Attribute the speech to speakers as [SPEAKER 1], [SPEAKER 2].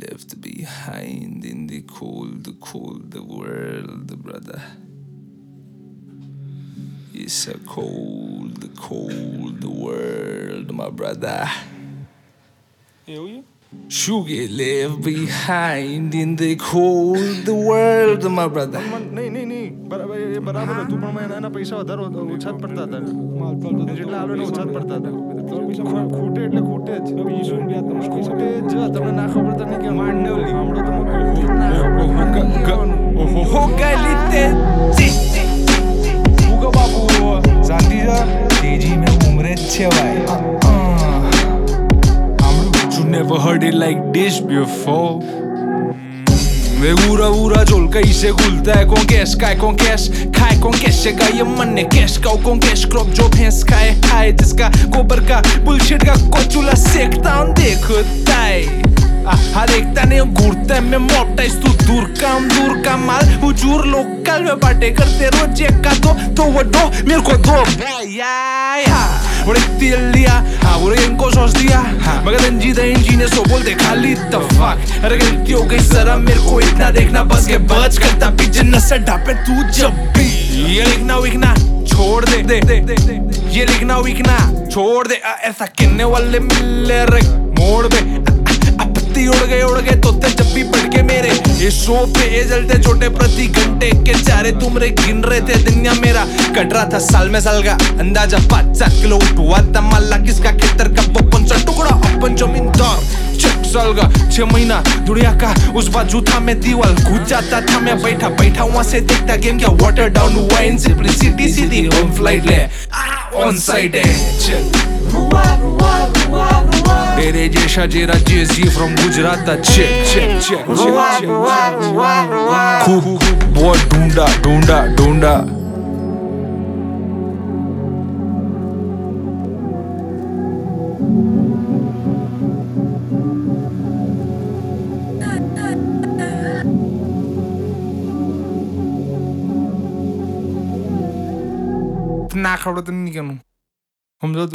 [SPEAKER 1] left behind in the cold, cold world, brother. It's a cold, cold world, my brother.
[SPEAKER 2] એવું
[SPEAKER 1] Sugar left behind in the cold world, my brother.
[SPEAKER 2] નહીં નહીં નહીં બરાબર એ બરાબર હતું પણ મને એના પૈસા વધારે ઓછા જ પડતા હતા જેટલા આવે ને ઓછા જ પડતા હતા ખુ- ખૂટે એટલે ખૂટે જ ખૂટે જ તમને ના ખબર તો નહીં કે માંડવલી હમણાં તો મને ના ખબર તો નહીં કહેવાનું.
[SPEAKER 1] Hogalite.
[SPEAKER 3] ઉગો બાપુ શાંતિ છે તેજી મેં ઉમરે જ છે ભાઈ
[SPEAKER 1] You never heard it like this before. Way ura ura जोल कैसे घुलता है। कौन कैश काय कौन कैश खाए, कौन कैसे का ये मन ने कैश का कौन कैश क्रॉप जो भैंस खाए हाय जिसका गोबर का बुलशिट का कोचुला सेकता हूँ। देखता है। हर एक तने घूरता मैं मोटाइस तू दूर का हम दूर का माल। हुजूर लोकल में बाटे करते रोज एक का दो तो वो दो, मेरे को दो। या या और तेल लिया हाँ और इनको सॉस दिया मगर रंजीदा इंजीनियर सो बोलते खाली तफाक अरे गलती हो गई जरा मेरे को इतना देखना बस के बच करता पीछे नशा ढापे तू जब भी ये लिखना विकना छोड़ दे दे दे दे ये लिखना विकना छोड़ दे ऐसा किन्ने वाले मिले रे मोड़ दे पत्ती उड़ गए उड़ गए तोते जब भी पड़ के मेरे। ये शो पे जलते छोटे प्रति घंटे के चारे तुमरे गिन रहे थे, दुनिया मेरा कट रहा था साल में साल का अंदाज़ा। पाँच सात किलो उठवा था माला, किसका खेतर का पप्पन सा टुकड़ा, अपन जमींदार साल का, छह महीना, दुनिया का, उस बाजू था मैं दीवार कूद जाता था मैं, बैठा बैठा वहाँ से देखता गेम क्या वाटर डाउन हुआ। इन सिंपलिसिटी सीधी होम फ़्लाइट ले। ऑन साइड है। चल। जैसा जेरा Shajira GSG from Gujarat check check check check, check, check. Cook, boy, dunda, dunda, Dunda नाक आवडत नाही का मग समजा